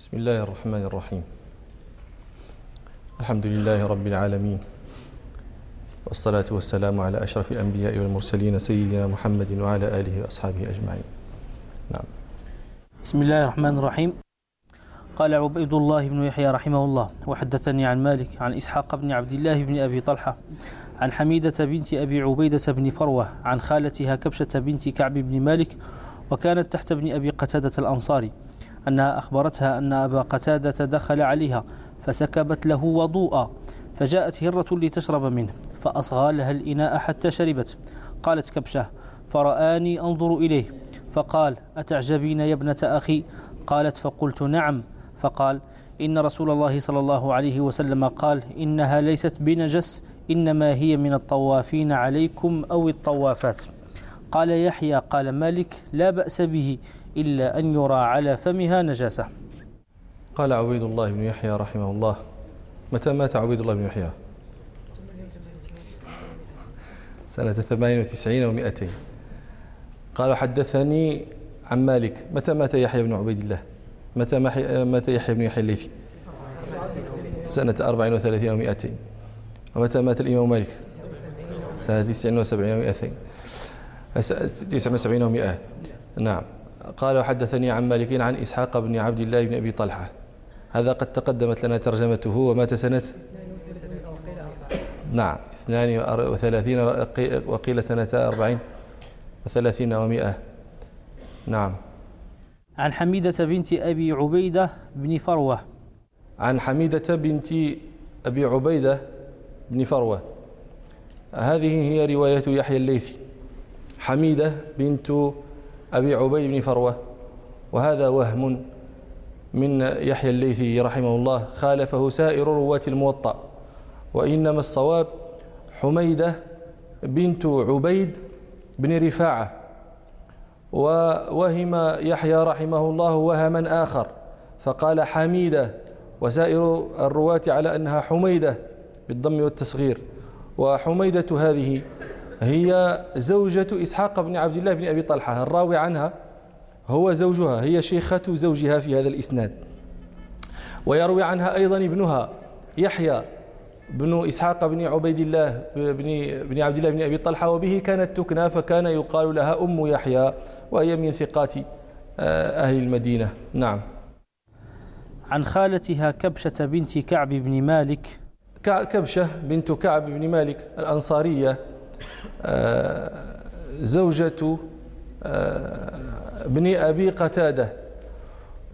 بسم الله الرحمن الرحيم. الحمد لله رب العالمين. والصلاة والسلام على أشرف الأنبياء والمرسلين سيدنا محمد وعلى آله وأصحابه أجمعين. نعم. بسم الله الرحمن الرحيم. قال عبيد الله بن يحيى رحمه الله وحدثني عن مالك عن إسحاق بن عبد الله بن أبي طلحة عن حميدة بنت أبي عبيدة بن فروة عن خالتها كبشة بنت كعب بن مالك وكانت تحت ابن أبي قتادة الأنصاري. أنها أخبرتها أن أبا قتادة دخل عليها فسكبت له وضوءا فجاءت هرة لتشرب منه فأصغى لها الإناء حتى شربت. قالت كبشة فرآني أنظر إليه. فقال أتعجبين يا ابنة أخي؟ قالت فقلت نعم. فقال إن رسول الله صلى الله عليه وسلم قال إنها ليست بنجس إنما هي من الطوافين عليكم أو الطوافات. قال يحيى. قال مالك لا بأس به. إلا أن يرى على فمها نجاسة. قال عبيد الله بن يحيى رحمه الله. متى مات عبيد الله بن يحيى؟ سنة ثمانين وتسعين ومائتين قال حدثني عن مالك. متى مات يحيى بن عبيد الله؟ متى مات يحيى بن يحيى الليثي؟ سنة أربع وثلاثين ومائتين ومتى مات الإمام مالك؟ سنة تسع وسبعين ومائتين تسع وسبعين ومائة نعم. قال وحدثني عن مالك عن إسحاق بن عبد الله بن أبي طلحة. هذا قد تقدمت لنا ترجمته ومات سنة نعم اثنان وثلاثين وقيل سنة أربعين وثلاثين ومائة. نعم. عن حميدة بنت أبي عبيدة بن فروة. عن حميدة بنت أبي عبيدة بن فروة. هذه هي رواية يحيى الليثي. حميدة بنت أبي عبيد بن فروة. وهذا وهم من يحيى الليثي رحمه الله. خالفه سائر رواة الموطأ. وإنما الصواب حميدة بنت عبيد بن رفاعة. ووهم يحيى رحمه الله وهما آخر. فقال حميدة وسائر الرواة على أنها حميدة بالضم والتصغير وحميدة هذه هي زوجة إسحاق بن عبد الله بن أبي طلحة الراوي عنها هو زوجها هي شيخة زوجها في هذا الإسناد. ويروي عنها أيضا ابنها يحيى بن إسحاق بن عبيد الله بن, بن عبد الله بن أبي طلحة وبه كانت تكنى فكان يقال لها أم يحيى وهي من ثقات آه، أهل المدينة. نعم. عن خالتها كبشة بنت كعب بن مالك. كبشة بنت كعب بن مالك الأنصارية. زوجة آه، ابن أبي قتادة.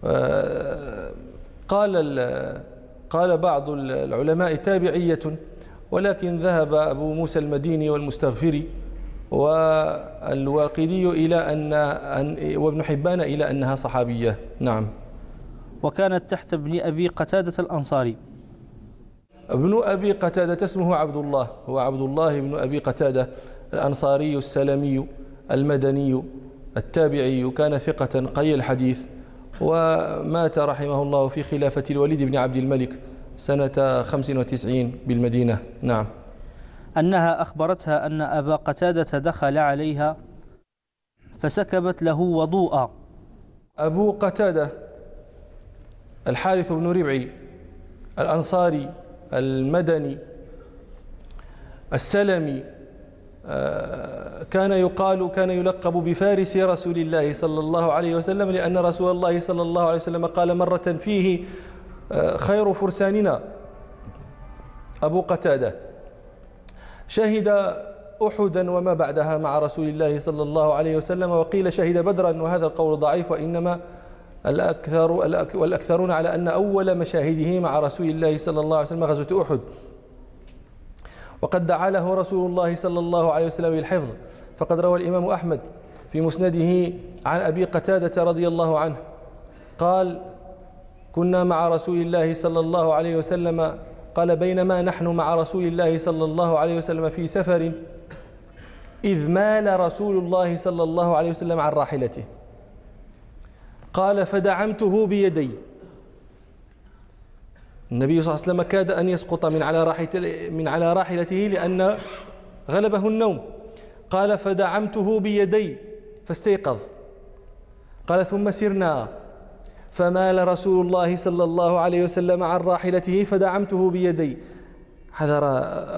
آه، قال قال بعض العلماء تابعية ولكن ذهب أبو موسى المديني والمستغفري والواقدي إلى أن وابن حبان إلى أنها صحابية. نعم. وكانت تحت ابن أبي قتادة الأنصاري. ابن أبي قتادة اسمه عبد الله هو عبد الله بن أبي قتادة الأنصاري السلمي المدني التابعي كان ثقة قي الحديث ومات رحمه الله في خلافة الوليد بن عبد الملك سنة 95 بالمدينة. نعم. أنها أخبرتها أن أبا قتادة دخل عليها فسكبت له وضوءا أبو قتادة الحارث بن ربعي الأنصاري المدني السلمي آه، كان يقال كان يلقب بفارس رسول الله صلى الله عليه وسلم لأن رسول الله صلى الله عليه وسلم قال مرة فيه آه، خير فرساننا. أبو قتادة. شهد أحدا وما بعدها مع رسول الله صلى الله عليه وسلم وقيل شهد بدرا وهذا القول ضعيف وإنما الأكثر والأكثرون على أن أول مشاهده مع رسول الله صلى الله عليه وسلم غزوة أحد. وقد دعا له رسول الله صلى الله عليه وسلم بالحفظ فقد روى الإمام أحمد في مسنده عن أبي قتادة رضي الله عنه. قال كنا مع رسول الله صلى الله عليه وسلم. قال بينما نحن مع رسول الله صلى الله عليه وسلم في سفر إذ مال رسول الله صلى الله عليه وسلم عن راحلته. قال فدعمته بيدي. النبي صلى الله عليه وسلم كاد أن يسقط من على من على راحلته لأن غلبه النوم. قال فدعمته بيدي فاستيقظ. قال ثم سرنا. فمال رسول الله صلى الله عليه وسلم عن راحلته فدعمته بيدي. هذا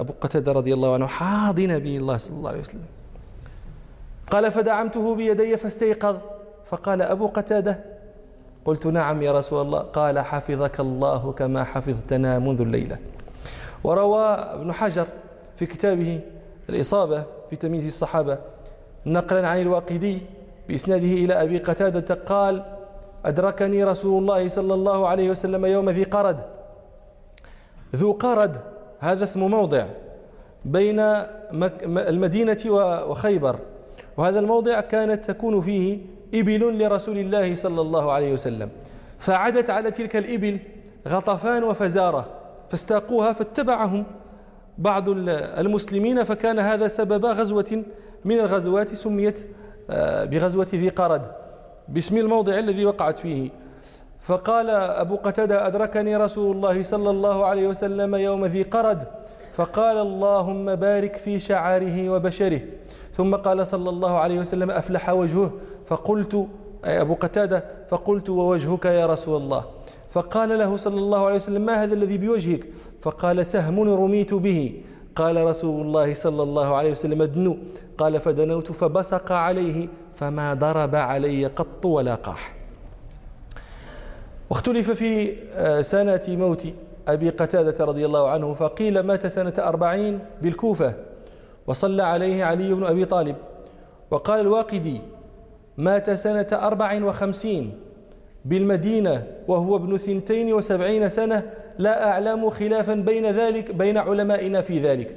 أبو قتادة رضي الله عنه حاض نبي الله صلى الله عليه وسلم. قال فدعمته بيدي فاستيقظ. فقال أبو قتادة قلت نعم يا رسول الله. قال حفظك الله كما حفظتنا منذ الليلة. وروى ابن حجر في كتابه الإصابة في تمييز الصحابة نقلا عن الواقدي بإسناده إلى أبي قتادة قال أدركني رسول الله صلى الله عليه وسلم يوم ذي قرد. ذو قرد هذا اسم موضع بين المدينة وخيبر. وهذا الموضع كانت تكون فيه إبل لرسول الله صلى الله عليه وسلم. فعدت على تلك الإبل غطفان وفزارة فاستاقوها فاتبعهم بعض المسلمين فكان هذا سبب غزوة من الغزوات سميت آه، بغزوة ذي قرد. باسم الموضع الذي وقعت فيه. فقال أبو قتادة أدركني رسول الله صلى الله عليه وسلم يوم ذي قرد. فقال اللهم بارك في شعاره وبشره. ثم قال صلى الله عليه وسلم أفلح وجهه. فقلت أي أبو قتادة فقلت ووجهك يا رسول الله. فقال له صلى الله عليه وسلم ما هذا الذي بوجهك؟ فقال سهم رميت به. قال رسول الله صلى الله عليه وسلم ادنو قال فدنوت فبصق عليه فما ضرب علي قط ولا قاح. واختلف في آه، سنة موت أبي قتادة رضي الله عنه فقيل مات سنة أربعين بالكوفة. وصلى عليه علي بن أبي طالب. وقال الواقدي مات سنة أربع وخمسين بالمدينة وهو ابن ثنتين وسبعين سنة. لا أعلم خلافا بين ذلك بين علمائنا في ذلك.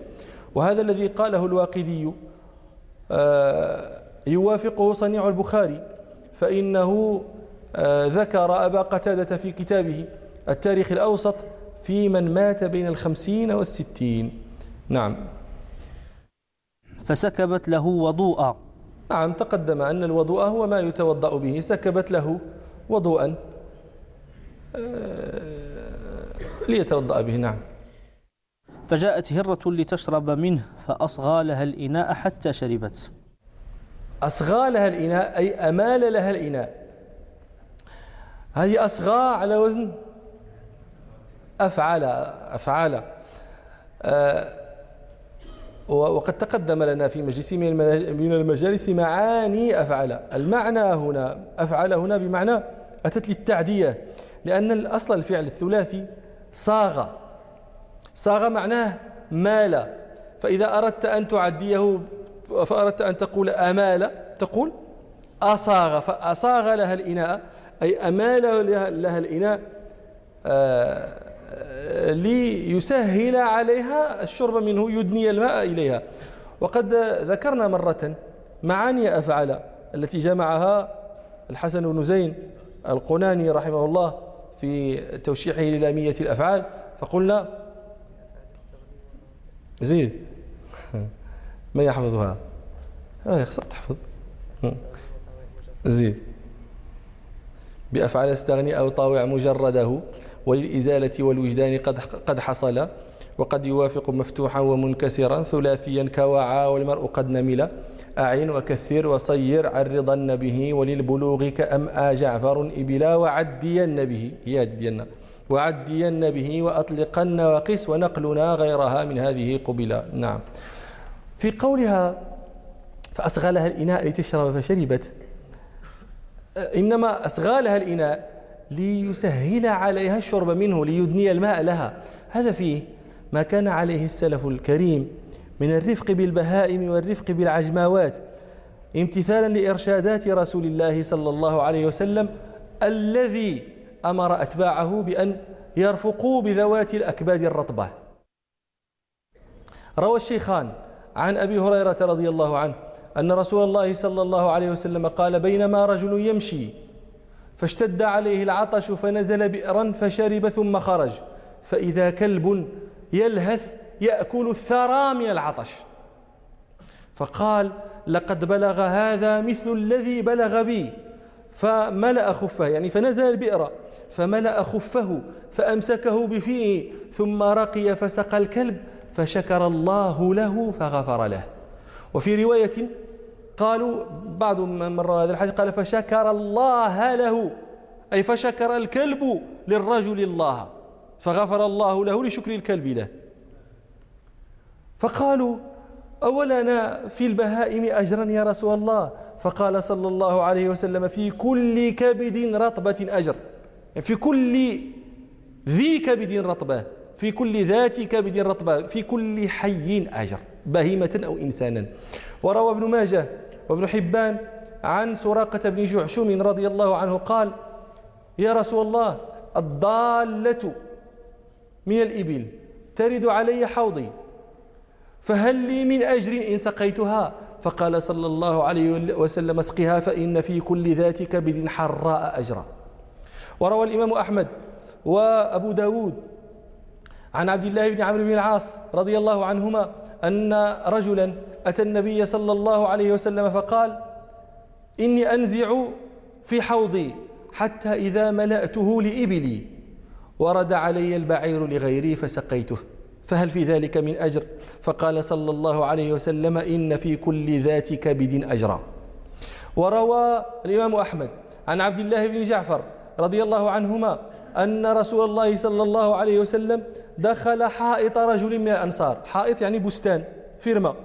وهذا الذي قاله الواقدي آه، يوافقه صنيع البخاري فإنه آه، ذكر أبا قتادة في كتابه التاريخ الأوسط في من مات بين الخمسين والستين. نعم. فسكبت له وضوءا. نعم تقدم أن الوضوء هو ما يتوضأ به سكبت له وضوءا. آه، ليتوضأ به نعم. فجاءت هرة لتشرب منه فأصغى لها الإناء حتى شربت. أصغى لها الإناء أي أمال لها الإناء. هذه أصغى على وزن أفعل أفعال آه وقد تقدم لنا في مجلس من المجالس معاني أفعل. المعنى هنا أفعل هنا بمعنى أتت للتعدية لأن الأصل الفعل الثلاثي صاغ. صاغ معناه مال. فإذا أردت أن تعديه فأردت أن تقول أمال تقول أصاغ. فأصاغ لها الإناء أي أمال لها الإناء آه ليسهل عليها الشرب منه يدني الماء إليها. وقد ذكرنا مرة معاني أفعل التي جمعها الحسن بن زين القناني رحمه الله في توشيحه للامية الأفعال فقلنا زيد من يحفظها؟ يخسر تحفظ. زيد. بأفعال استغني أو طاوع مجرده. وللإزالة والوجدان قد قد حصل وقد يوافق مفتوحا ومنكسرا ثلاثيا كوعى والمرء قد نمل. أعين وكثر وصير عرضن به وللبلوغ كأمآ جعفر إبلا وعدين به. يدين. وعدين به وأطلقن وقس ونقلنا غيرها من هذه قبلا نعم. في قولها فأصغى لها الإناء لتشرب فشربت. إنما أصغى لها الإناء ليسهل عليها الشرب منه ليدني الماء لها. هذا فيه ما كان عليه السلف الكريم من الرفق بالبهائم والرفق بالعجماوات امتثالا لإرشادات رسول الله صلى الله عليه وسلم الذي أمر أتباعه بأن يرفقوا بذوات الأكباد الرطبة. روى الشيخان عن أبي هريرة رضي الله عنه أن رسول الله صلى الله عليه وسلم قال بينما رجل يمشي فاشتد عليه العطش فنزل بئرا فشرب ثم خرج. فإذا كلب يلهث يأكل الثرى من العطش. فقال لقد بلغ هذا مثل الذي بلغ بي. فملأ خفه يعني فنزل البئر فملأ خفه فأمسكه بفيه ثم رقي فسقى الكلب فشكر الله له فغفر له. وفي رواية قالوا بعض من مر هذا الحديث قال فشكر الله له أي فشكر الكلب للرجل الله فغفر الله له لشكر الكلب له. فقالوا أولنا في البهائم أجرا يا رسول الله؟ فقال صلى الله عليه وسلم في كل كبد رطبة أجر يعني في كل ذي كبد رطبة في كل ذات كبد رطبة في كل حي أجر بهيمة أو إنسانا. وروى ابن ماجه وابن حبان عن سراقة بن جعشم رضي الله عنه قال يا رسول الله الضالة من الإبل ترد علي حوضي فهل لي من أجر إن سقيتها؟ فقال صلى الله عليه وسلم اسقها فإن في كل ذات كبد حراء أجرا. وروى الإمام أحمد وأبو داود عن عبد الله بن عمرو بن العاص رضي الله عنهما أن رجلا أتى النبي صلى الله عليه وسلم فقال إني أنزع في حوضي حتى إذا ملأته لإبلي ورد علي البعير لغيري فسقيته. فهل في ذلك من أجر؟ فقال صلى الله عليه وسلم إن في كل ذات كبد أجرا. وروى الإمام أحمد عن عبد الله بن جعفر رضي الله عنهما أن رسول الله صلى الله عليه وسلم دخل حائط رجل من الأنصار. حائط يعني بستان فيرما.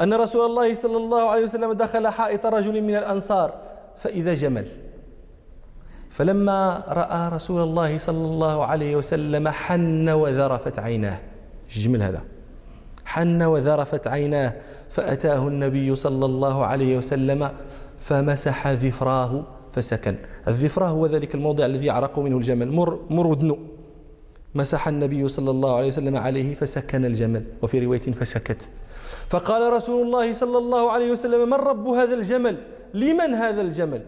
أن رسول الله صلى الله عليه وسلم دخل حائط رجل من الأنصار فإذا جمل. فلما رأى رسول الله صلى الله عليه وسلم حن وذرفت عيناه. الجمل هذا؟ حن وذرفت عيناه فأتاه النبي صلى الله عليه وسلم فمسح ذفراه فسكن. الذفرة هو ذلك الموضع الذي يعرق منه الجمل. مر, مر ودنو مسح النبي صلى الله عليه وسلم عليه فسكن الجمل وفي رواية فسكت. فقال رسول الله صلى الله عليه وسلم من رب هذا الجمل؟ لمن هذا الجمل؟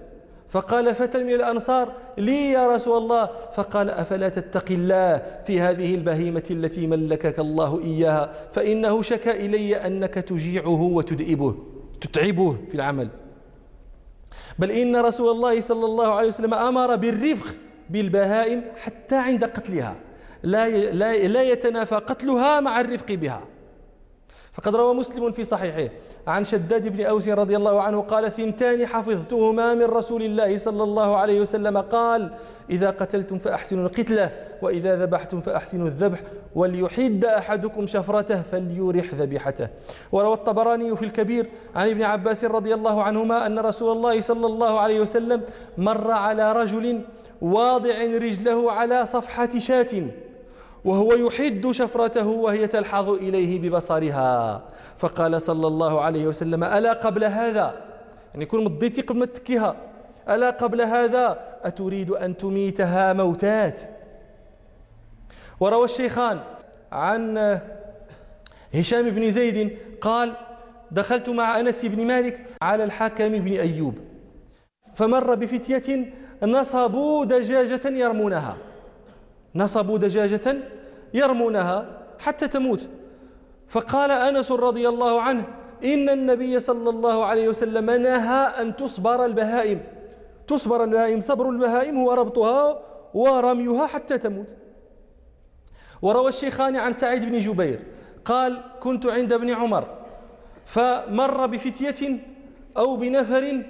فقال فتى من الأنصار. لي يا رسول الله. فقال أفلا تتقي الله في هذه البهيمة التي ملكك الله إياها؟ فإنه شكى إلي أنك تجيعه وتدئبه تتعبه في العمل. بل إن رسول الله صلى الله عليه وسلم أمر بالرفق بالبهائم حتى عند قتلها. لا لا يتنافى قتلها مع الرفق بها. فقد روى مسلم في صحيحه. عن شداد بن أوس رضي الله عنه قال ثنتان حفظتهما من رسول الله صلى الله عليه وسلم. قال إذا قتلتم فأحسنوا القتلة وإذا ذبحتم فأحسنوا الذبح وليحد أحدكم شفرته فليرح ذبيحته. وروى الطبراني في الكبير عن ابن عباس رضي الله عنهما أن رسول الله صلى الله عليه وسلم مر على رجل واضع رجله على صفحة شاة. وهو يحد شفرته وهي تلحظ إليه ببصرها. فقال صلى الله عليه وسلم ألا قبل هذا؟ يعني يكون مضيتي قبل ما تكيها ألا قبل هذا؟ أتريد أن تميتها موتات؟ وروى الشيخان عن هشام بن زيد قال دخلت مع أنس بن مالك على الحكم بن أيوب فمر بفتية نصبوا دجاجة يرمونها. نصبوا دجاجة يرمونها حتى تموت. فقال أنس رضي الله عنه إن النبي صلى الله عليه وسلم نهى أن تصبر البهائم. تصبر البهائم صبر البهائم هو ربطها ورميها حتى تموت. وروى الشيخان عن سعيد بن جبير قال كنت عند ابن عمر فمر بفتية أو بنفر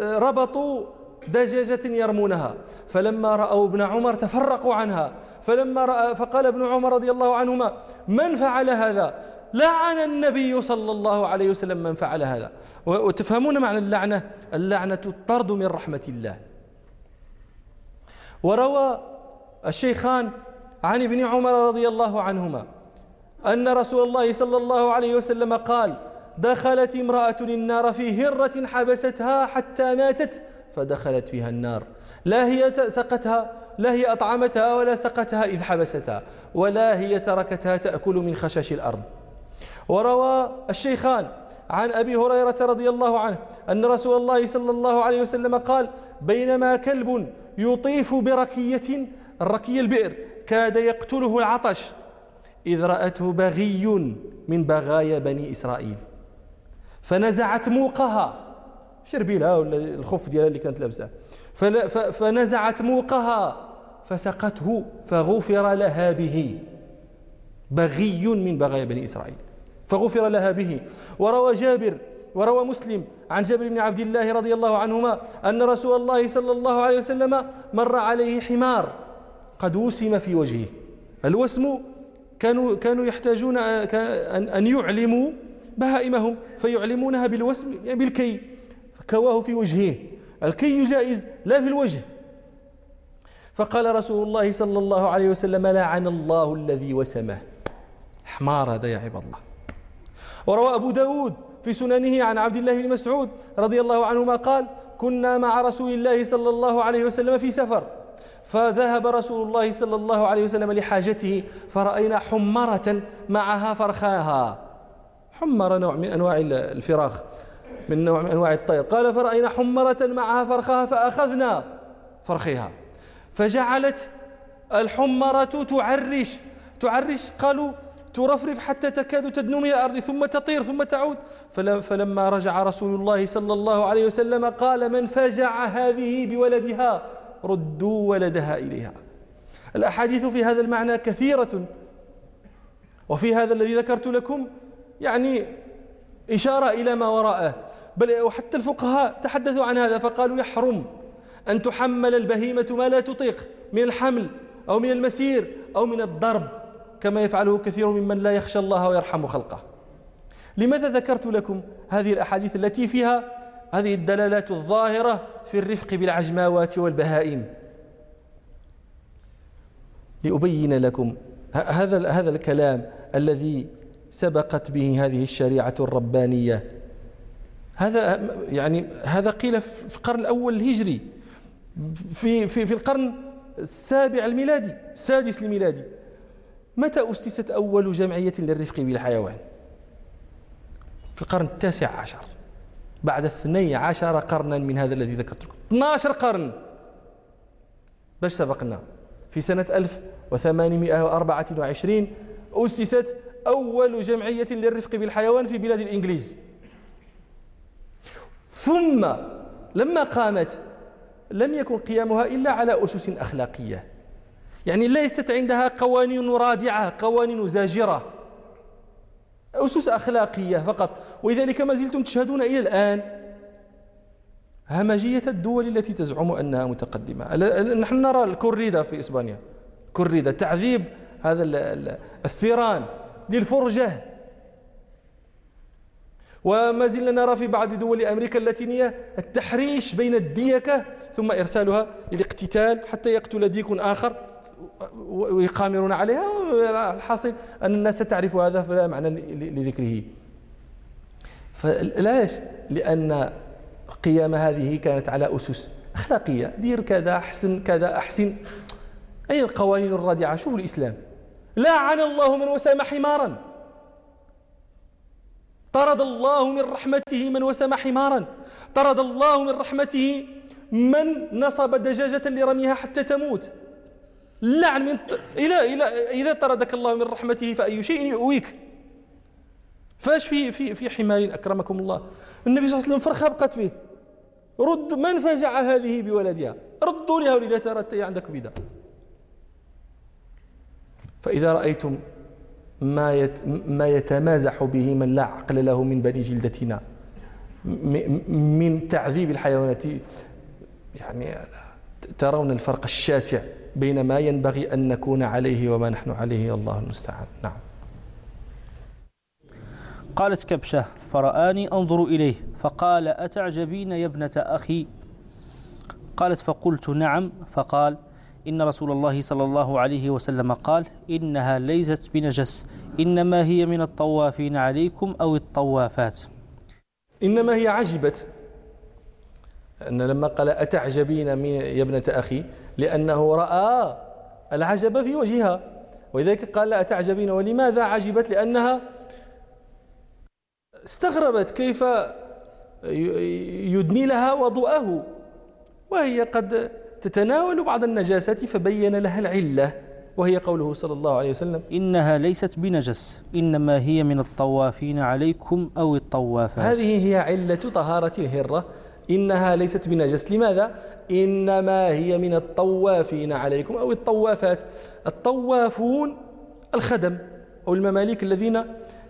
ربطوا دجاجة يرمونها. فلما رأوا ابن عمر تفرقوا عنها. فلما رأى فقال ابن عمر رضي الله عنهما من فعل هذا؟ لعن النبي صلى الله عليه وسلم من فعل هذا. وتفهمون معنى اللعنة؟ اللعنة الطرد من رحمة الله. وروى الشيخان عن ابن عمر رضي الله عنهما أن رسول الله صلى الله عليه وسلم قال دخلت امرأة النار في هرة حبستها حتى ماتت فدخلت فيها النار. لا هي سقتها لا هي أطعمتها ولا سقتها إذ حبستها ولا هي تركتها تأكل من خشاش الأرض. وروى الشيخان عن أبي هريرة رضي الله عنه أن رسول الله صلى الله عليه وسلم قال بينما كلب يطيف بركية الركية البئر كاد يقتله العطش إذ رأته بغي من بغايا بني إسرائيل فنزعت موقها شربيلها ولا الخف ديالها اللي كانت لابسة. فنزعت موقها. فسقته. فغفر لها به. بغي من بغايا بني إسرائيل. فغفر لها به. وروى جابر وروى مسلم عن جابر بن عبد الله رضي الله عنهما أن رسول الله صلى الله عليه وسلم مر عليه حمار قد وسم في وجهه. الوسم كانوا كانوا يحتاجون أن يعلموا بهائمهم فيعلمونها بالوسم بالكي. فكواه في وجهه. الكي جائز لا في الوجه. فقال رسول الله صلى الله عليه وسلم لعن الله الذي وسمه. حمار هذا يا عباد الله. وروى أبو داود في سننه عن عبد الله بن مسعود رضي الله عنهما قال كنا مع رسول الله صلى الله عليه وسلم في سفر. فذهب رسول الله صلى الله عليه وسلم لحاجته فرأينا حمرة معها فرخاها. حمر نوع من أنواع الفراخ. من نوع من أنواع الطير. قال فرأينا حمرة معها فرخاها فأخذنا فرخها. فجعلت الحمرة تعرش. تعرش قالوا ترفرف حتى تكاد تدنو من الأرض ثم تطير ثم تعود. فلما رجع رسول الله صلى الله عليه وسلم قال من فجع هذه بولدها ردوا ولدها إليها. الأحاديث في هذا المعنى كثيرة. وفي هذا الذي ذكرت لكم يعني إشارة إلى ما وراءه. بل وحتى الفقهاء تحدثوا عن هذا فقالوا يحرم أن تحمل البهيمة ما لا تطيق من الحمل أو من المسير أو من الضرب كما يفعله كثير ممن لا يخشى الله ويرحم خلقه. لماذا ذكرت لكم هذه الأحاديث التي فيها هذه الدلالات الظاهرة في الرفق بالعجماوات والبهائم؟ لأبين لكم هذا هذا الكلام الذي سبقت به هذه الشريعة الربانية هذا يعني هذا قيل في القرن الأول الهجري في في في القرن السابع الميلادي السادس الميلادي. متى أسست أول جمعية للرفق بالحيوان؟ في القرن التاسع عشر بعد اثني عشر قرنا من هذا الذي ذكرت لكم 12 قرن! باش سبقنا؟ في سنة 1824 أسست أول جمعية للرفق بالحيوان في بلاد الإنجليز. ثم لما قامت لم يكن قيامها إلا على أسس أخلاقية. يعني ليست عندها قوانين رادعة قوانين زاجرة. أسس أخلاقية فقط. ولذلك ما زلتم تشهدون إلى الآن همجية الدول التي تزعم أنها متقدمة. نحن نرى الكوريدا في إسبانيا. كوريدا تعذيب هذا الثيران للفرجة. وما زلنا نرى في بعض دول أمريكا اللاتينية التحريش بين الديكة ثم إرسالها للاقتتال حتى يقتل ديك آخر ويقامرون عليها. الحاصل أن الناس تعرف هذا فلا معنى لذكره. فلاش لأن قيام هذه كانت على أسس أخلاقية. دير كذا أحسن كذا أحسن. أين القوانين الرادعة؟ شوفوا الإسلام. لعن الله من وسام حمارا. طرد الله من رحمته من وسم حمارا. طرد الله من رحمته من نصب دجاجة لرميها حتى تموت. لعن من إلى إلى إذا طردك الله من رحمته فأي شيء يؤويك. فاش في في في حمار أكرمكم الله؟ النبي صلى الله عليه وسلم فرخة بقت فيه. رد من فجع هذه بولدها؟ ردوا لها ولذا ترى عندك بدا. فإذا رأيتم ما ما يتمازح به من لا عقل له من بني جلدتنا. من تعذيب الحيوانات. يعني ترون الفرق الشاسع بين ما ينبغي أن نكون عليه وما نحن عليه. الله المستعان. نعم. قالت كبشة فرآني أنظر إليه. فقال أتعجبين يا ابنة أخي؟ قالت فقلت نعم. فقال إن رسول الله صلى الله عليه وسلم قال إنها ليست بنجس إنما هي من الطوافين عليكم أو الطوافات. إنما هي عجبت أن لما قال أتعجبين من يا ابنة أخي؟ لأنه رأى العجب في وجهها. ولذلك قال لا أتعجبين؟ ولماذا عجبت؟ لأنها استغربت كيف يدني لها وضوءه. وهي قد تتناول بعض النجاسات فبين لها العلة وهي قوله صلى الله عليه وسلم إنها ليست بنجس إنما هي من الطوافين عليكم أو الطوافات. هذه هي علة طهارة الهرة. إنها ليست بنجس. لماذا؟ إنما هي من الطوافين عليكم أو الطوافات. الطوافون الخدم أو المماليك الذين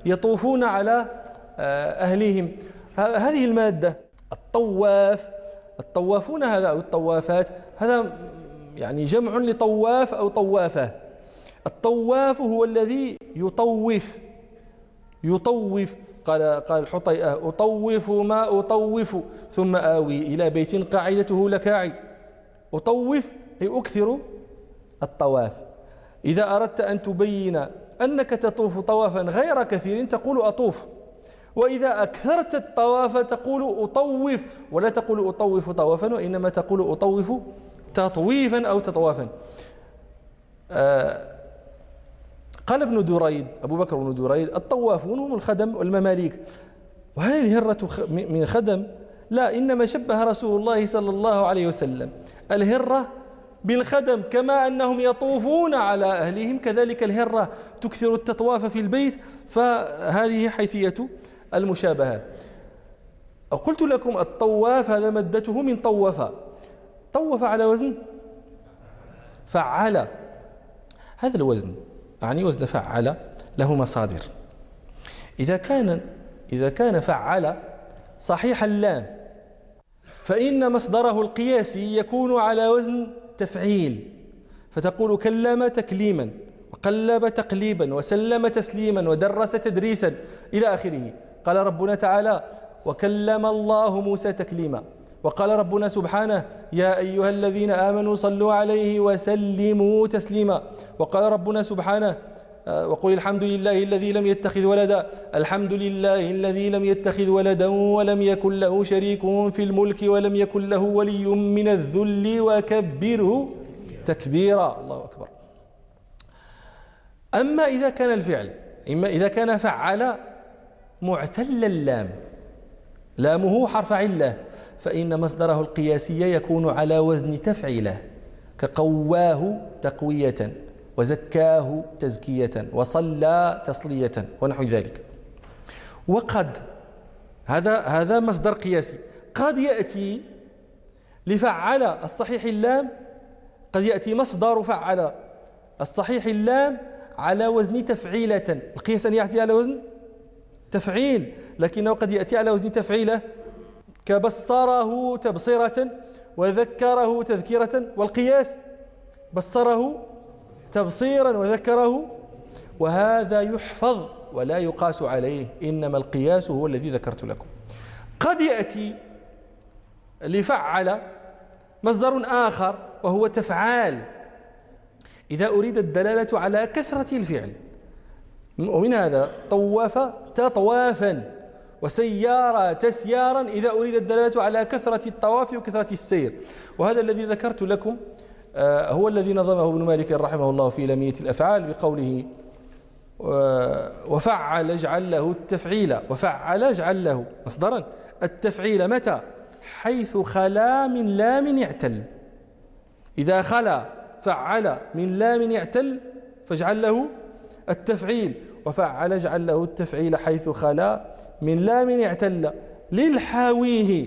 يطوفون على آه، أهليهم. هذه المادة الطواف الطوافون هذا أو الطوافات هذا يعني جمع لطواف أو طوافة. الطواف هو الذي يطوف يطوف. قال قال الحطيئة أطوف ما أطوف ثم آوي إلى بيت قاعدته لكاعي. أطوف أي أكثر الطواف. إذا أردت أن تبين أنك تطوف طوافا غير كثير تقول أطوف. وإذا أكثرت الطواف تقول أطوف ولا تقول أطوف طوافا وإنما تقول أطوف تطويفا أو تطوافا. آه قال ابن دريد أبو بكر بن دريد الطوافون هم الخدم والمماليك. وهل الهرة من خدم؟ لا إنما شبه رسول الله صلى الله عليه وسلم. الهرة بالخدم كما أنهم يطوفون على أهلهم كذلك الهرة تكثر التطواف في البيت فهذه حيثية. المشابهة. قلت لكم الطواف هذا مدته من طوف. طوف على وزن؟ فعل. هذا الوزن يعني وزن فعل له مصادر. إذا كان إذا كان فعل صحيح اللام فإن مصدره القياسي يكون على وزن تفعيل. فتقول كلم تكليما وقلب تقليبا وسلم تسليما ودرس تدريسا إلى آخره. قال ربنا تعالى وكلم الله موسى تكليما. وقال ربنا سبحانه يا أيها الذين آمنوا صلوا عليه وسلموا تسليما. وقال ربنا سبحانه آه، وقل الحمد لله الذي لم يتخذ ولدا. الحمد لله الذي لم يتخذ ولدا ولم يكن له شريك في الملك ولم يكن له ولي من الذل وكبره تكبيرا. الله أكبر. أما إذا كان الفعل إما إذا كان فعل معتل اللام. لامه حرف علة. فإن مصدره القياسي يكون على وزن تفعيله. كقواه تقوية وزكاه تزكية وصلى تصلية ونحو ذلك. وقد هذا هذا مصدر قياسي. قد يأتي لفعل الصحيح اللام قد يأتي مصدر فعل الصحيح اللام على وزن تفعيلة. القياس أن يأتي على وزن؟ تفعيل لكنه قد يأتي على وزن تفعيلة كبصره تبصرة وذكره تذكرة والقياس بصره تبصيرا وذكره وهذا يحفظ ولا يقاس عليه إنما القياس هو الذي ذكرت لكم. قد يأتي لفعل مصدر آخر وهو تفعال. إذا أريد الدلالة على كثرة الفعل ومن هذا طوف تطوافا وسيارة تسيارا إذا أريد الدلالة على كثرة الطواف وكثرة السير. وهذا الذي ذكرت لكم آه، هو الذي نظمه ابن مالك رحمه الله في لمية الأفعال بقوله وفعل اجعل له التفعيل. وفعل اجعل له مصدرا التفعيل متى؟ حيث خلا من لام اعتل إذا خلا فعل من لام اعتل فاجعل له التفعيل. وفعل اجعل له التفعيل حيث خلا من لام اعتل. للحاويه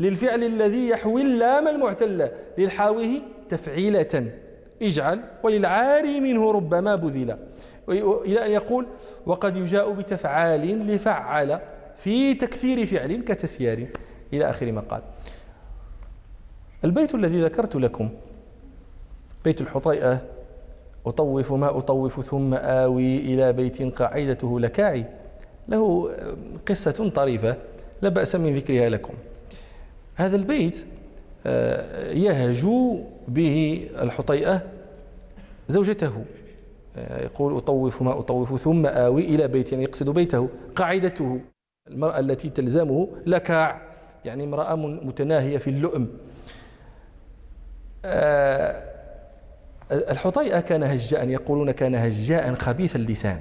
للفعل الذي يحوي اللام المعتلة للحاويه تفعيلة. اجعل وللعاري منه ربما بذل. إلى أن يقول وقد يجاء بتفعال لفعل في تكثير فعل كتسيار. إلى آخر ما قال البيت الذي ذكرت لكم بيت الحطيئة أطوف ما أطوف ثم آوي إلى بيت قاعدته لكاعي. له قصة طريفة لا بأس من ذكرها لكم. هذا البيت آه، يهج به الحطيئة زوجته. آه، يقول أطوف ما أطوف ثم آوي إلى بيت يعني يقصد بيته قاعدته. المرأة التي تلزمه لكاع يعني امرأة متناهية في اللؤم. آه، الحطيئة كان هجاء يقولون كان هجاء خبيث اللسان.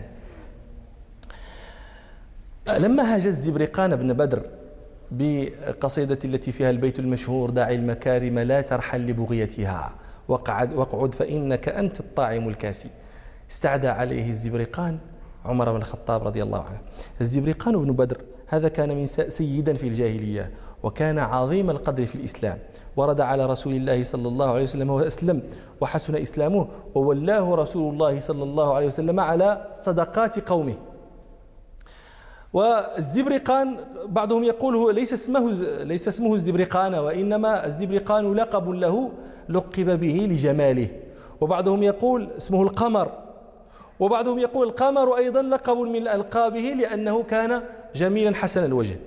لما هاج الزبرقان بن بدر بقصيدة التي فيها البيت المشهور داعي المكارم لا ترحل لبغيتها وقعد واقعد فإنك أنت الطاعم الكاسي. استعدى عليه الزبرقان عمر بن الخطاب رضي الله عنه. الزبرقان بن بدر هذا كان من سيدا في الجاهلية وكان عظيم القدر في الإسلام. ورد على رسول الله صلى الله عليه وسلم وأسلم وحسن إسلامه وولاه رسول الله صلى الله عليه وسلم على صدقات قومه. والزبرقان بعضهم يقول هو ليس اسمه ليس اسمه الزبرقان وإنما الزبرقان لقب له لقب به لجماله. وبعضهم يقول اسمه القمر. وبعضهم يقول القمر أيضا لقب من ألقابه لأنه كان جميلا حسن الوجه.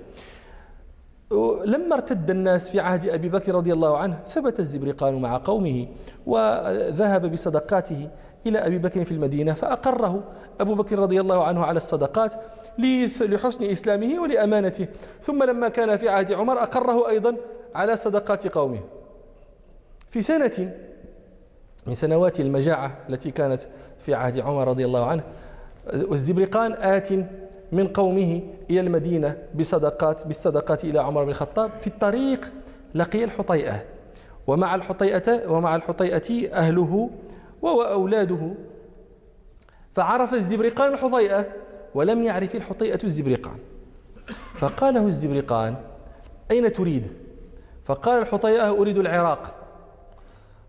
لما ارتد الناس في عهد أبي بكر رضي الله عنه ثبت الزبرقان مع قومه وذهب بصدقاته إلى أبي بكر في المدينة فأقره أبو بكر رضي الله عنه على الصدقات لحسن إسلامه ولأمانته. ثم لما كان في عهد عمر أقره أيضا على صدقات قومه. في سنة من سنوات المجاعة التي كانت في عهد عمر رضي الله عنه والزبرقان آت من قومه إلى المدينة بصدقات بالصدقات إلى عمر بن الخطاب في الطريق لقي الحطيئة. ومع الحطيئة ومع الحطيئة أهله وأولاده فعرف الزبرقان الحطيئة ولم يعرف الحطيئة الزبرقان. فقاله الزبرقان أين تريد؟ فقال الحطيئة أريد العراق.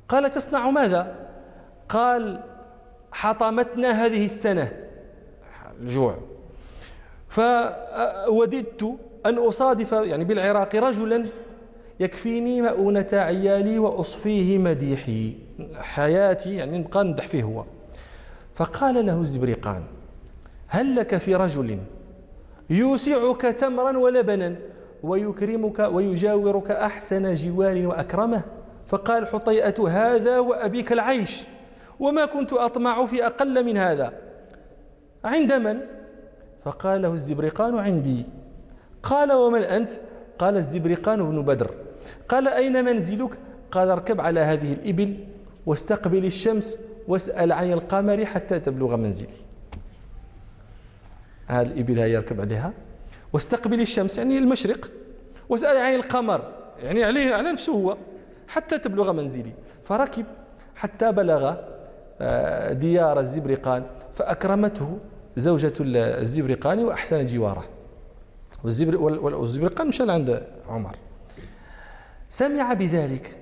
قال تصنع ماذا؟ قال حطمتنا هذه السنة. الجوع. فوددت أن أصادف يعني بالعراق رجلا يكفيني مؤونة عيالي وأصفيه مديحي. حياتي يعني نبقى ندح فيه هو. فقال له الزبرقان هل لك في رجل يوسعك تمرا ولبنا ويكرمك ويجاورك أحسن جوار وأكرمه؟ فقال حطيئة هذا وأبيك العيش وما كنت أطمع في أقل من هذا. عند من؟ فقال له الزبرقان عندي. قال ومن أنت؟ قال الزبرقان بن بدر. قال أين منزلك؟ قال اركب على هذه الإبل واستقبل الشمس واسأل عن القمر حتى تبلغ منزلي. هذه الإبل هي يركب عليها. واستقبل الشمس يعني المشرق. واسأل عن القمر يعني عليه على نفسه هو حتى تبلغ منزلي. فركب حتى بلغ آه، ديار الزبرقان فأكرمته. زوجة الزبرقان وأحسن جواره. والزبرقان مشى عند عمر. سمع بذلك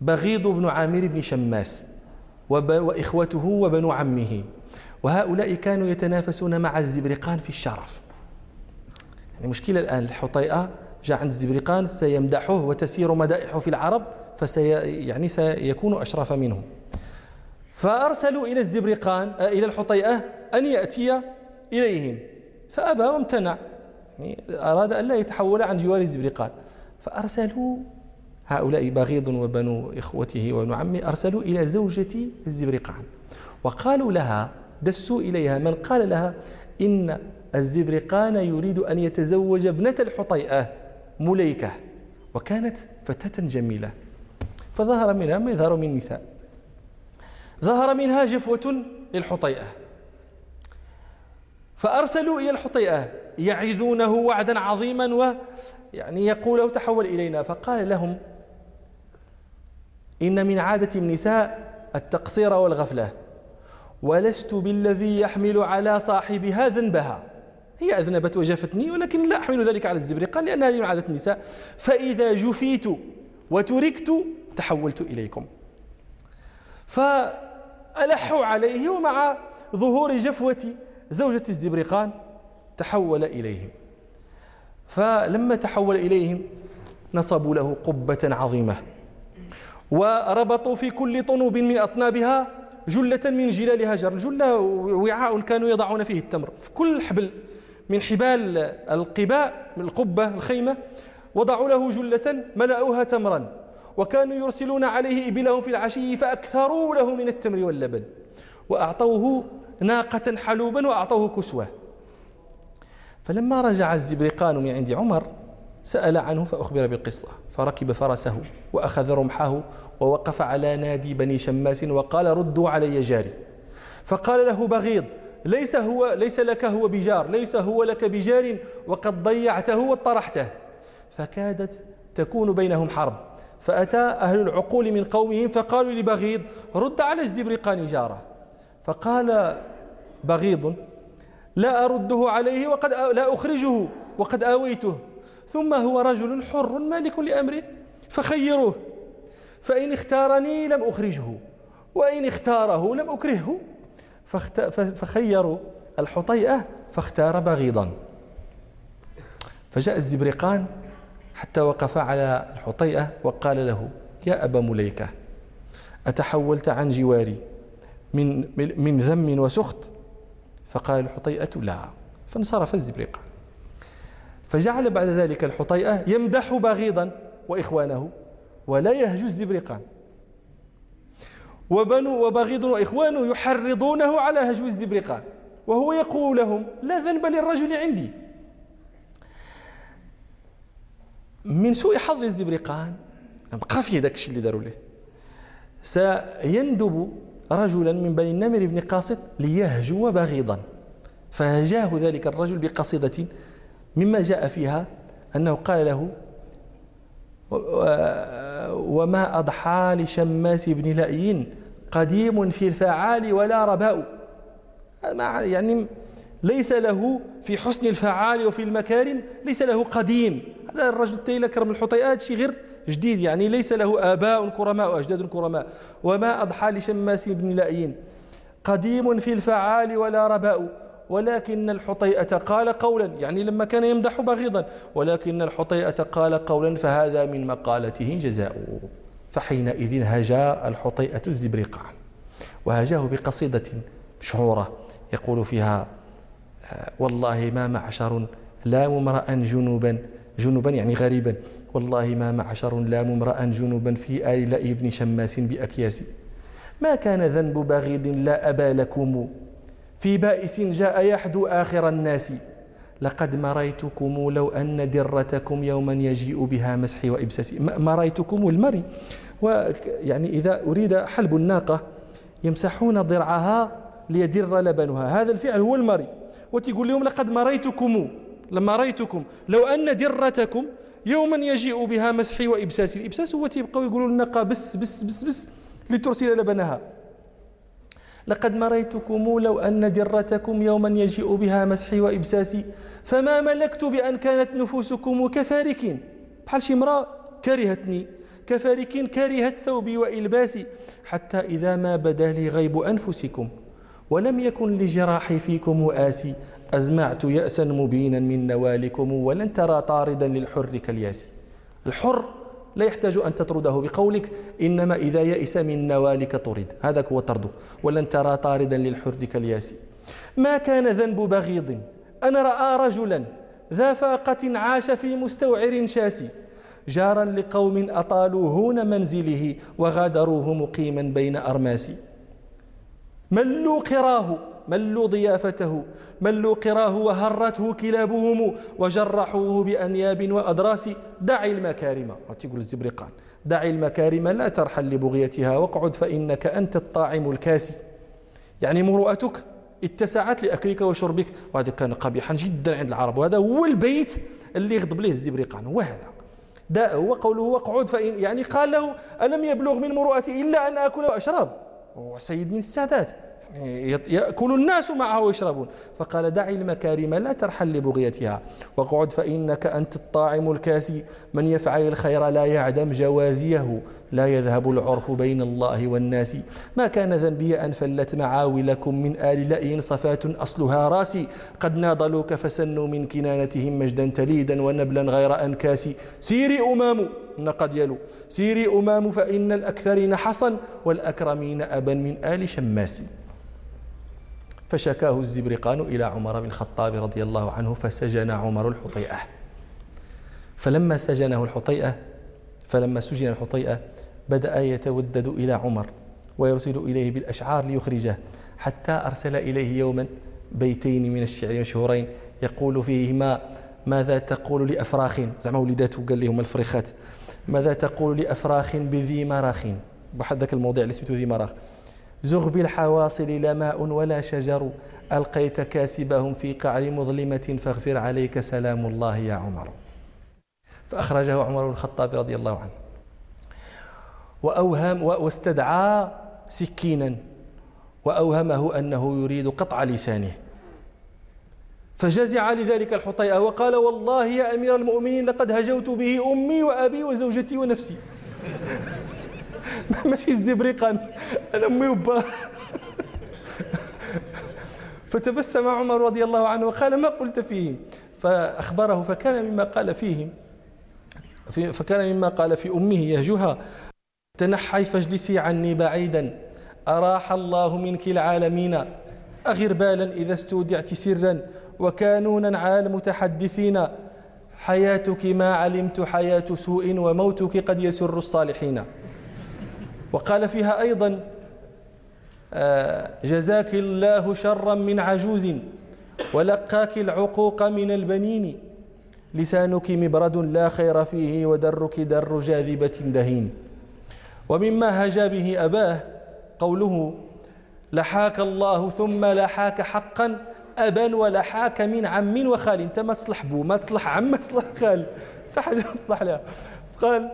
بغيض بن عامر بن شماس وإخوته وبنو عمه. وهؤلاء كانوا يتنافسون مع الزبرقان في الشرف. يعني مشكلة الآن الحطيئة جاء عند الزبرقان سيمدحه وتسير مدائحه في العرب فسي يعني سيكون أشرف منهم. فأرسلوا إلى الزبرقان آه، إلى الحطيئة أن يأتي إليهم. فأبى وامتنع. يعني أراد أن لا يتحول عن جوار الزبرقان. فأرسلوا هؤلاء بغيض وبنو إخوته وبنو عمه أرسلوا إلى زوجة الزبرقان. وقالوا لها دسوا إليها من قال لها إن الزبرقان يريد أن يتزوج ابنة الحطيئة مليكة. وكانت فتاة جميلة. فظهر منها ما يظهر من النساء ظهر منها جفوة للحطيئة. فأرسلوا إلى الحطيئة يعظونه وعدا عظيما ويعني يقول تحول إلينا. فقال لهم إن من عادة النساء التقصير والغفلة ولست بالذي يحمل على صاحبها ذنبها. هي أذنبت وجفتني ولكن لا أحمل ذلك على الزبرقان لأنها من عادة النساء. فإذا جفيت وتركت تحولت إليكم. فألحوا عليه ومع ظهور جفوة زوجة الزبرقان تحول إليهم. فلما تحول إليهم نصبوا له قبة عظيمة وربطوا في كل طنوب من أطنابها جلة من جلال هجر الجلة وعاء كانوا يضعون فيه التمر. في كل حبل من حبال القباء من القبة الخيمة وضعوا له جلة ملأوها تمرا. وكانوا يرسلون عليه إبلهم في العشي فأكثروا له من التمر واللبن. وأعطوه ناقة حلوبا وأعطوه كسوة. فلما رجع الزبرقان من عند عمر سأل عنه فأخبر بالقصة. فركب فرسه وأخذ رمحه ووقف على نادي بني شماس وقال ردوا علي جاري فقال له بغيض ليس هو ليس لك هو بجار ليس هو لك بجار وقد ضيعته واطرحته فكادت تكون بينهم حرب. فأتى أهل العقول من قومهم فقالوا لبغيض رد على الزبرقان جاره فقال بغيض لا أرده عليه وقد لا أخرجه وقد آويته. ثم هو رجل حر مالك لأمره فخيروه. فإن اختارني لم أخرجه وإن اختاره لم أكرهه. فخيروا الحطيئة فاختار بغيضا. فجاء الزبرقان حتى وقف على الحطيئة وقال له يا أبا مليكة أتحولت عن جواري من, من ذم وسخط؟ فقال الحطيئة لا. فانصرف الزبرقان فجعل بعد ذلك الحطيئة يمدح بغيضا وإخوانه ولا يهجو الزبرقان وبنو وبغيض وإخوانه يحرضونه على هجو الزبرقان وهو يقول لهم لا ذنب للرجل عندي. من سوء حظ الزبرقان. بقى فيه ذاك الشيء اللي داروا له سيندب رجلا من بني النمر بن قاسط ليهجو بغيضا. فهجاه ذلك الرجل بقصيدة مما جاء فيها أنه قال له وما أضحى لشماس بن لأي قديم في الفعال ولا رباء. يعني ليس له في حسن الفعال وفي المكارم ليس له قديم. هذا الرجل التيل كرم الحطيئات شيء غير جديد. يعني ليس له آباء كرماء وأجداد كرماء. وما أضحى لشماس بن لأي قديم في الفعال ولا رباء. ولكن الحطيئة قال قولا. يعني لما كان يمدح بغيضا. ولكن الحطيئة قال قولا. فهذا من مقالته جزاء. فحينئذ هجا الحطيئة الزبرقان وهجاه بقصيدة مشهورة يقول فيها آه، والله ما معشر لا ممرأ جنوبا جنوبا يعني غريبا. والله ما معشر لا ممرأ جنوبا في آل لئي بن شماس بأكياس ما كان ذنب بغيض لا أبا لكم. في بائس جاء يحدو آخر الناس. لقد مريتكم لو أن درتكم يوما يجيء بها مسحي وإبساسي مريتكم المري. ويعني إذا أريد حلب الناقة يمسحون ضرعها ليدر لبنها. هذا الفعل هو المري. وتقول لهم لقد مريتكم. لما ريتكم لو أن درتكم يوما يجيء بها مسحي وإبساسي. الإبساس هو تيبقوا يقولوا الناقة بس بس بس بس لترسل لبنها لقد مريتكم لو أن درتكم يوما يجيء بها مسحي وإبساسي فما ملكت بأن كانت نفوسكم كفارك بحال شي امرأة كرهتني كفارك كرهت ثوبي وإلباسي حتى إذا ما بدا لي غيب أنفسكم ولم يكن لجراحي فيكم آسي. أزمعت يأسا مبينا من نوالكم ولن ترى طاردا للحر كالياسي الحر لا يحتاج أن تطرده بقولك إنما إذا يئس من نوالك طرد. هذا هو طرده ولن ترى طاردا للحر كالياس. ما كان ذنب بغيض؟ أن رأى رجلا ذا فاقة عاش في مستوعر شاسي جارا لقوم أطالوا هون منزله وغادروه مقيما بين أرماسي ملوا قراه ملوا ضيافته ملوا قراه وهرته كلابهم وجرحوه بأنياب وأدراس. دع المكارم. تقول الزبرقان دع المكارم لا ترحل لبغيتها واقعد فإنك أنت الطاعم الكاسي. يعني مروءتك اتسعت لأكلك وشربك. وهذا كان قبيحا جدا عند العرب. وهذا هو البيت اللي يغضب له الزبرقان؟ هو هذا ده هو قوله واقعد فإن يعني قال له ألم يبلغ من مروءتي إلا أن أكل وأشرب؟ هو سيد من السادات. يأكل الناس معه ويشربون. فقال دع المكارم لا ترحل لبغيتها. واقعد فإنك أنت الطاعم الكاسي. من يفعل الخير لا يعدم جوازيه. لا يذهب العرف بين الله والناس. ما كان ذنبي أن فلت معاولكم من آل لئي صفات أصلها راسي. قد ناضلوك فسنوا من كنانتهم مجدا تليدا ونبلا غير أنكاس سيري أمام قد يلو. سيري أمام فإن الأكثرين حصن والأكرمين أبا من آل شماس فشكاه الزبرقان إلى عمر بن الخطاب رضي الله عنه فسجن عمر الحطيئة. فلما سجنه الحطيئة فلما سجن الحطيئة بدأ يتودد إلى عمر ويرسل إليه بالأشعار ليخرجه حتى أرسل إليه يوما بيتين من الشعر مشهورين يقول فيهما ماذا تقول لأفراخ؟ زعما وليداته قال لهم الفريخات ماذا تقول لأفراخ بذي مراخ؟ بحد ذاك الموضع اللي سميته ذي مراخ. زغ بالحواصل لا ماء ولا شجر. ألقيت كاسبهم في قعر مظلمة فاغفر عليك سلام الله يا عمر. فأخرجه عمر بن الخطاب رضي الله عنه. وأوهم واستدعى سكينا. وأوهمه أنه يريد قطع لسانه. فجزع لذلك الحطيئة وقال والله يا أمير المؤمنين لقد هجوت به أمي وأبي وزوجتي ونفسي. ماشي الزبرقان أنا أمي وبا. فتبسم عمر رضي الله عنه وقال ما قلت فيه؟ فأخبره فكان مما قال فيهم فكان مما قال في أمه يهجها تنحي فاجلسي عني بعيدا. أراح الله منك العالمين. أغر بالا إذا استودعت سرا. وكانونا على المتحدثين حياتك ما علمت حياة سوء وموتك قد يسر الصالحين. وقال فيها أيضا آه، جزاك الله شرا من عجوز ولقاك العقوق من البنين. لسانك مبرد لا خير فيه ودرك در جاذبة دهين. ومما هجا به أباه قوله لحاك الله ثم لحاك حقا أبا ولحاك من عم وخال. أنت ما تصلح بو ما تصلح عم ما تصلح خال. أنت تصلح لها. قال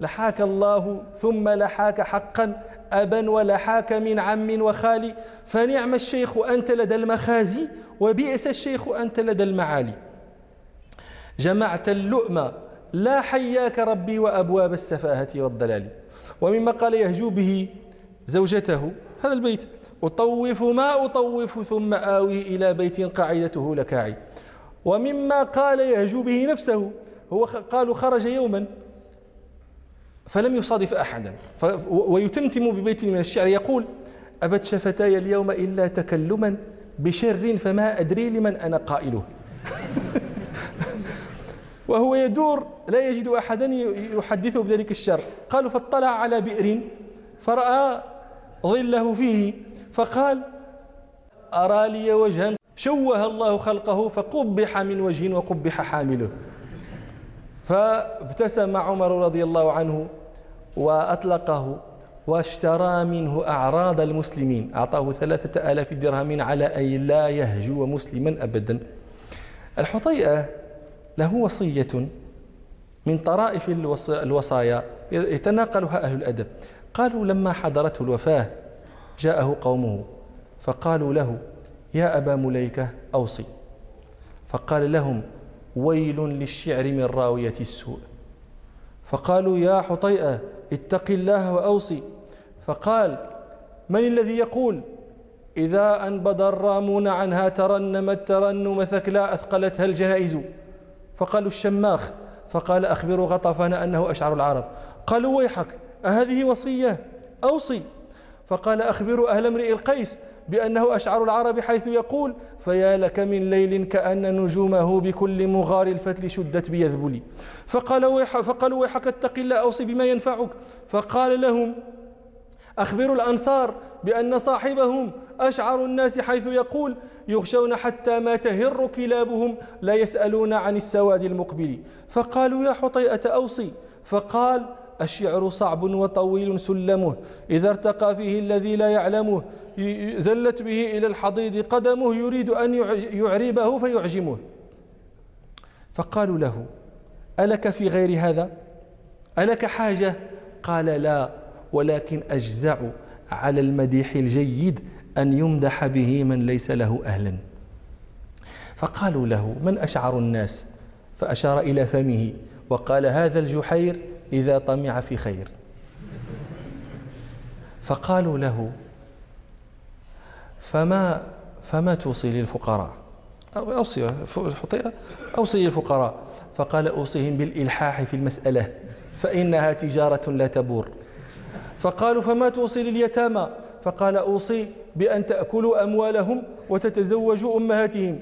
لحاك الله ثم لحاك حقا أبا ولحاك من عم وخال. فنعم الشيخ أنت لدى المخازي وبئس الشيخ أنت لدى المعالي. جمعت اللؤم لا حياك ربي وأبواب السفاهة والضلال. ومما قال يهجو به زوجته هذا البيت. أطوف ما أطوف ثم آوي إلى بيت قاعدته لكاعي. ومما قال يهجو به نفسه هو قالوا خرج يوما. فلم يصادف أحدا. ويتمتم ببيت من الشعر. يقول أبت شفتاي اليوم إلا تكلما بشر فما أدري لمن أنا قائله. وهو يدور لا يجد أحدا يحدثه بذلك الشر. قالوا فاطلع على بئر فرأى ظله فيه فقال أرى لي وجها شوه الله خلقه فقبح من وجه وقبح حامله. فابتسم عمر رضي الله عنه وأطلقه واشترى منه أعراض المسلمين. أعطاه ثلاثة آلاف درهم على أن لا يهجو مسلما أبدا. الحطيئة له وصية من طرائف الوصايا يتناقلها أهل الأدب. قالوا لما حضرته الوفاة جاءه قومه فقالوا له يا أبا مليكة أوصي. فقال لهم ويل للشعر من راوية السوء. فقالوا يا حطيئة اتق الله وأوصي. فقال من الذي يقول إذا أنبض الرامون عنها ترنم ثكلا أثقلتها الجنائز. فقالوا الشماخ. فقال أخبروا غطفان أنه أشعر العرب. قالوا ويحك أهذه وصية؟ أوصي. فقال أخبروا أهل امرئ القيس. بأنه أشعر العرب حيث يقول فيا لك من ليل كأن نجومه بكل مغار الفتل شدت بيذبلي. فقال ويح فقالوا ويحك اتق الله أوصي بما ينفعك. فقال لهم أخبروا الأنصار بأن صاحبهم أشعر الناس حيث يقول يغشون حتى ما تهر كلابهم لا يسألون عن السواد المقبل. فقالوا يا حطيئة أوصي. فقال الشعر صعب وطويل سلمه. إذا ارتقى فيه الذي لا يعلمه زلت به إلى الحضيض قدمه يريد أن يعربه فيعجمه. فقالوا له ألك في غير هذا؟ ألك حاجة؟ قال لا ولكن أجزع على المديح الجيد أن يمدح به من ليس له أهلا. فقالوا له من أشعر الناس؟ فأشار إلى فمه وقال هذا الجحير إذا طمع في خير. فقالوا له فما فما توصي للفقراء؟ أوصي أوصي للفقراء. فقال أوصيهم بالإلحاح في المسألة فإنها تجارة لا تبور. فقالوا فما توصي لليتامى؟ فقال أوصي بأن تأكلوا أموالهم وتتزوجوا أمهاتهم.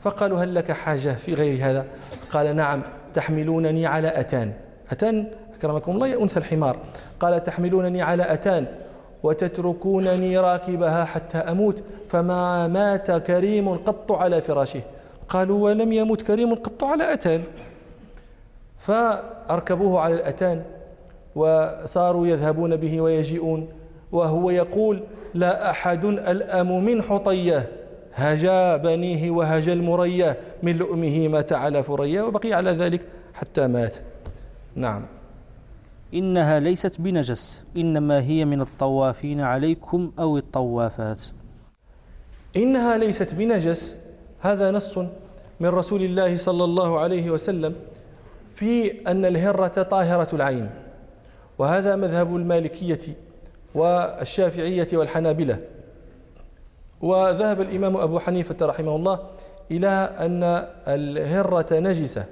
فقالوا هل لك حاجة في غير هذا؟ قال نعم تحملونني على أتان. أتان أكرمكم الله أنثى الحمار. قال تحملونني على أتان وتتركونني راكبها حتى أموت فما مات كريم قط على فراشه. قالوا ولم يمت كريم قط على أتان. فأركبوه على الأتان وصاروا يذهبون به ويجيئون. وهو يقول لا أحد ألأم من حطية. هجا بنيه وهجا المريا من لؤمه مات على فريا وبقي على ذلك حتى مات. نعم. إنها ليست بنجس إنما هي من الطوافين عليكم أو الطوافات. إنها ليست بنجس هذا نص من رسول الله صلى الله عليه وسلم في أن الهرة طاهرة العين وهذا مذهب المالكية والشافعية والحنابلة. وذهب الإمام أبو حنيفة رحمه الله إلى أن الهرة نجسة.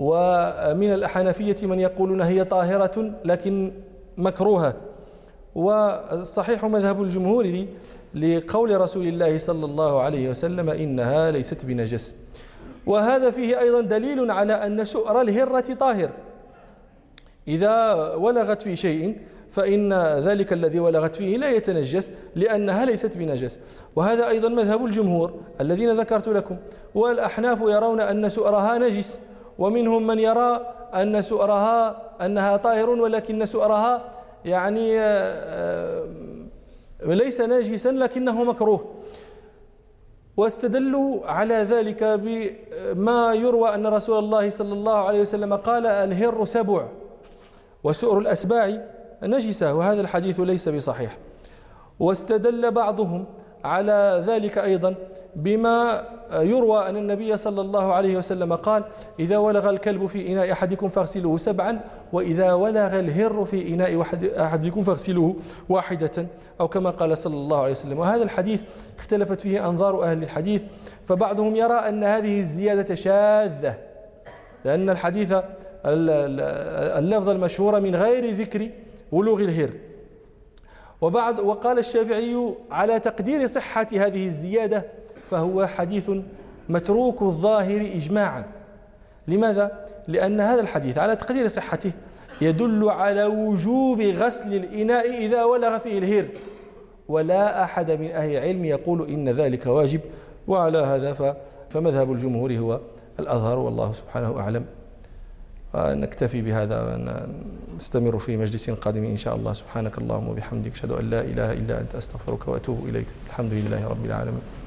ومن الحنفية من يقولون هي طاهرة لكن مكروهة. والصحيح مذهب الجمهور لقول رسول الله صلى الله عليه وسلم إنها ليست بنجس. وهذا فيه أيضا دليل على أن سؤر الهرة طاهر. إذا ولغت في شيء فإن ذلك الذي ولغت فيه لا يتنجس لأنها ليست بنجس. وهذا أيضا مذهب الجمهور الذين ذكرت لكم. والأحناف يرون أن سؤرها نجس. ومنهم من يرى أن سؤرها أنها طاهر ولكن سؤرها يعني آه، ليس ناجسا لكنه مكروه. واستدلوا على ذلك بما يروى أن رسول الله صلى الله عليه وسلم قال الهر سبع وسؤر الأسباع نجسة وهذا الحديث ليس بصحيح. واستدل بعضهم على ذلك أيضا بما يروى أن النبي صلى الله عليه وسلم قال إذا ولغ الكلب في إناء أحدكم فاغسلوه سبعا وإذا ولغ الهر في إناء أحدكم فاغسلوه واحدة. أو كما قال صلى الله عليه وسلم. وهذا الحديث اختلفت فيه أنظار أهل الحديث فبعضهم يرى أن هذه الزيادة شاذة لأن الحديث اللفظ المشهور من غير ذكر ولوغ الهر. وبعد وقال الشافعي على تقدير صحة هذه الزيادة فهو حديث متروك الظاهر إجماعا. لماذا؟ لأن هذا الحديث على تقدير صحته يدل على وجوب غسل الإناء إذا ولغ فيه الهر ولا أحد من أهل العلم يقول إن ذلك واجب وعلى هذا فمذهب الجمهور هو الأظهر والله سبحانه أعلم. نكتفي بهذا ونستمر في مجلس قادم إن شاء الله. سبحانك اللهم وبحمدك أشهد أن لا إله إلا أنت أستغفرك وأتوب إليك. الحمد لله رب العالمين.